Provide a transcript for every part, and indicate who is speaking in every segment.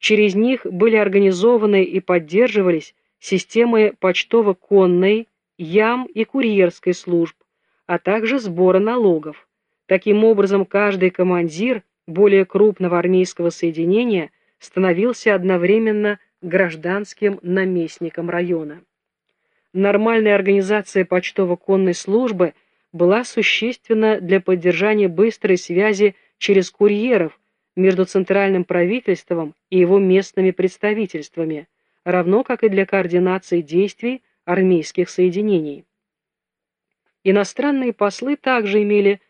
Speaker 1: Через них были организованы и поддерживались системы почтово-конной, ям и курьерской служб, а также сбора налогов. Таким образом, каждый командир более крупного армейского соединения становился одновременно гражданским наместником района. Нормальная организация почтово-конной службы была существенна для поддержания быстрой связи через курьеров между центральным правительством и его местными представительствами, равно как и для координации действий армейских соединений. Иностранные послы также имели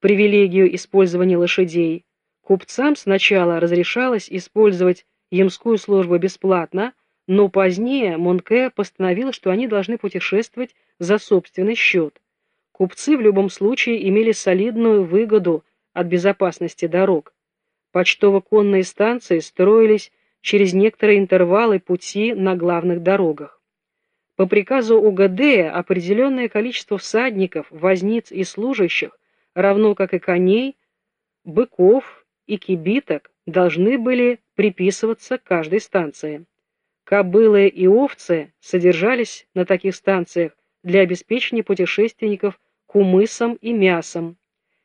Speaker 1: привилегию использования лошадей. Купцам сначала разрешалось использовать ямскую службу бесплатно, но позднее Монке постановил, что они должны путешествовать за собственный счет. Купцы в любом случае имели солидную выгоду от безопасности дорог. Почтово-конные станции строились через некоторые интервалы пути на главных дорогах. По приказу УГД определенное количество всадников, возниц и служащих, равно как и коней, быков и кибиток, должны были приписываться к каждой станции. Кобылы и овцы содержались на таких станциях для обеспечения путешественников кумысом и мясом.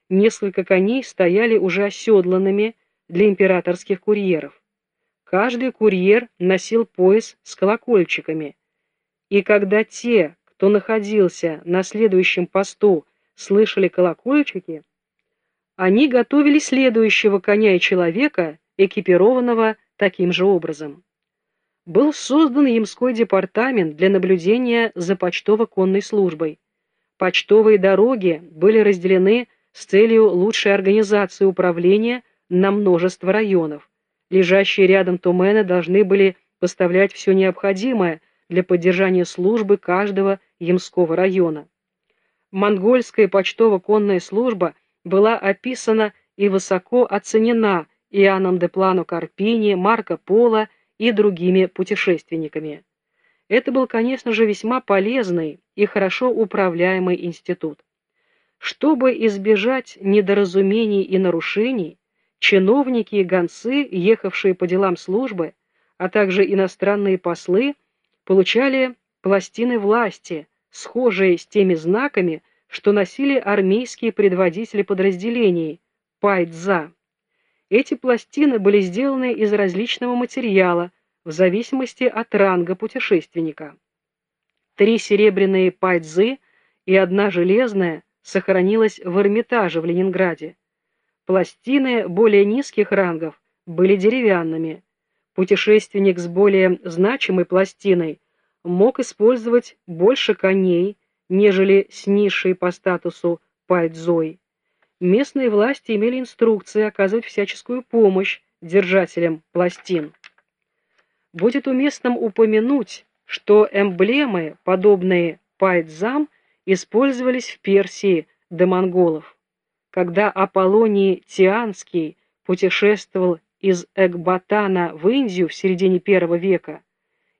Speaker 1: Несколько коней стояли уже оседланными для императорских курьеров. Каждый курьер носил пояс с колокольчиками, и когда те, кто находился на следующем посту, слышали колокольчики, они готовили следующего коня и человека, экипированного таким же образом. Был создан Ямской департамент для наблюдения за почтово-конной службой. Почтовые дороги были разделены с целью лучшей организации управления на множество районов. Лежащие рядом тумены должны были поставлять все необходимое для поддержания службы каждого Ямского района. Монгольская почтово-конная служба была описана и высоко оценена Иоанном де Плану Карпини, Марко Поло и другими путешественниками. Это был, конечно же, весьма полезный и хорошо управляемый институт. Чтобы избежать недоразумений и нарушений, чиновники и гонцы, ехавшие по делам службы, а также иностранные послы, получали пластины власти, схожие с теми знаками, что носили армейские предводители подразделений пайдза. Эти пластины были сделаны из различного материала в зависимости от ранга путешественника. Три серебряные пайдзы и одна железная сохранилась в Эрмитаже в Ленинграде. Пластины более низких рангов были деревянными. Путешественник с более значимой пластиной мог использовать больше коней, нежели с низшей по статусу пайдзой. Местные власти имели инструкции оказывать всяческую помощь держателям пластин. Будет уместным упомянуть, что эмблемы, подобные пайдзам, использовались в Персии до монголов когда Аполлоний Тианский путешествовал из Экбатана в Индию в середине первого века,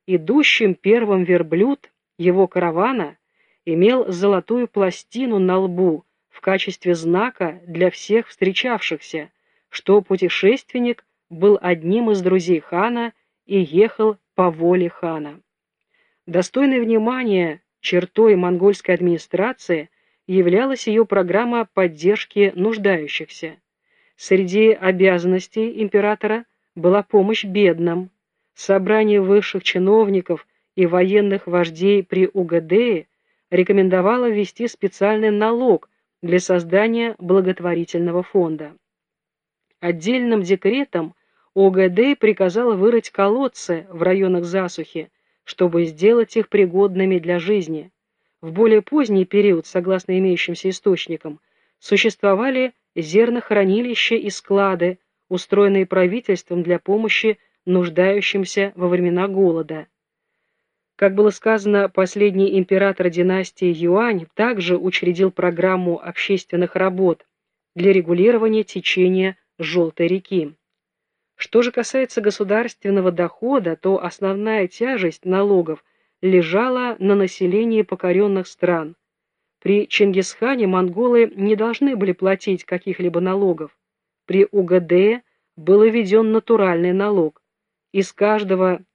Speaker 1: идущим первым верблюд его каравана имел золотую пластину на лбу в качестве знака для всех встречавшихся, что путешественник был одним из друзей хана и ехал по воле хана. Достойной внимания чертой монгольской администрации являлась ее программа поддержки нуждающихся. Среди обязанностей императора была помощь бедным. Собрание высших чиновников и военных вождей при Угадее рекомендовало ввести специальный налог для создания благотворительного фонда. Отдельным декретом ОГД приказал вырыть колодцы в районах засухи, чтобы сделать их пригодными для жизни. В более поздний период, согласно имеющимся источникам, существовали зернохранилища и склады, устроенные правительством для помощи нуждающимся во времена голода. Как было сказано, последний император династии Юань также учредил программу общественных работ для регулирования течения Желтой реки. Что же касается государственного дохода, то основная тяжесть налогов – лежала на населении покоренных стран. При Чингисхане монголы не должны были платить каких-либо налогов. При УГД был введен натуральный налог. из каждого